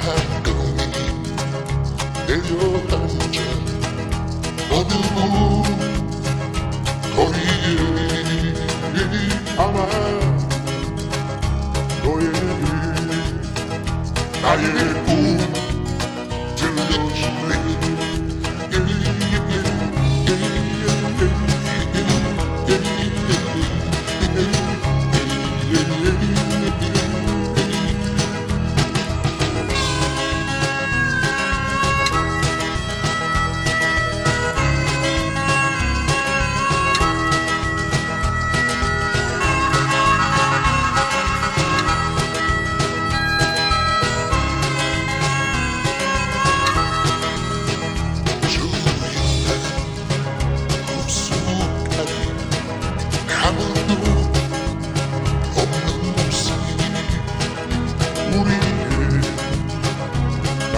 Yeah.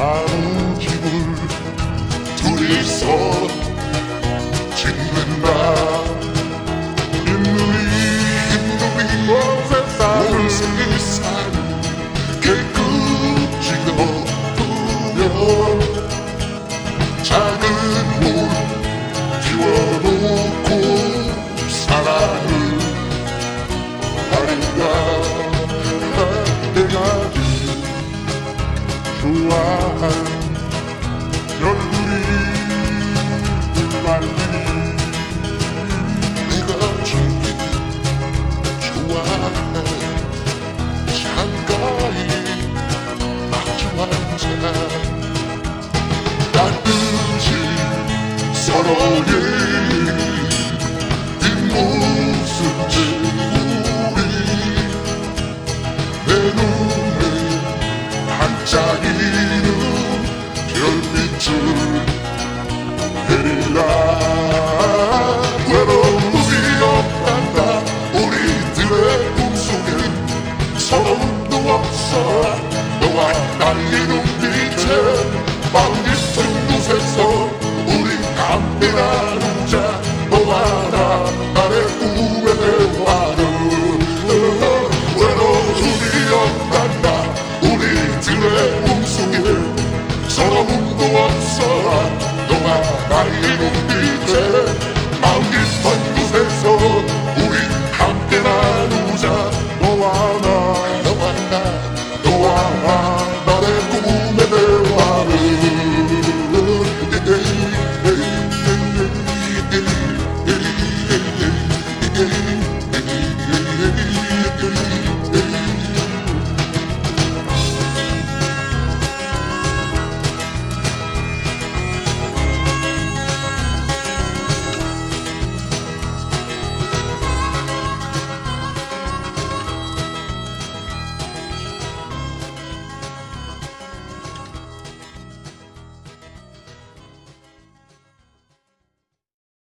I'll 창가에 마주 앉아 나쁜지 서로의 뒷모습 지우리 내 눈에 반짝이는 별빛을 Marinho Pizza.